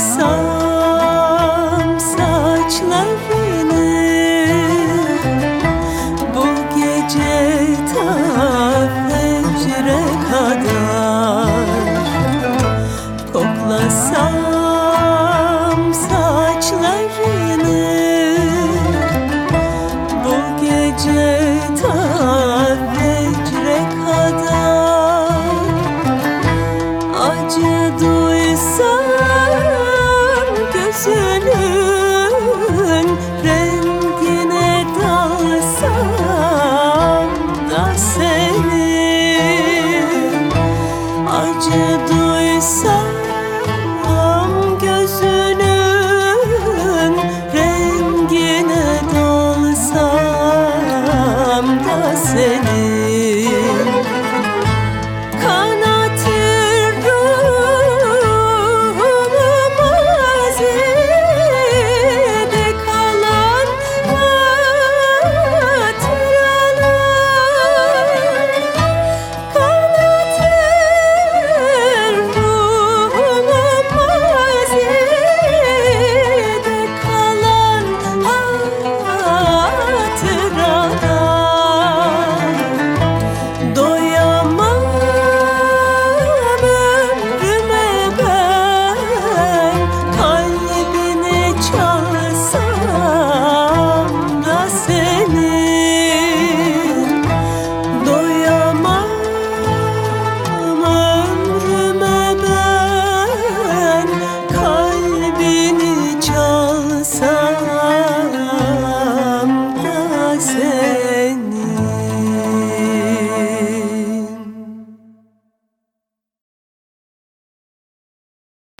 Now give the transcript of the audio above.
Sarsam Bu gece ta kadar Koklasam myself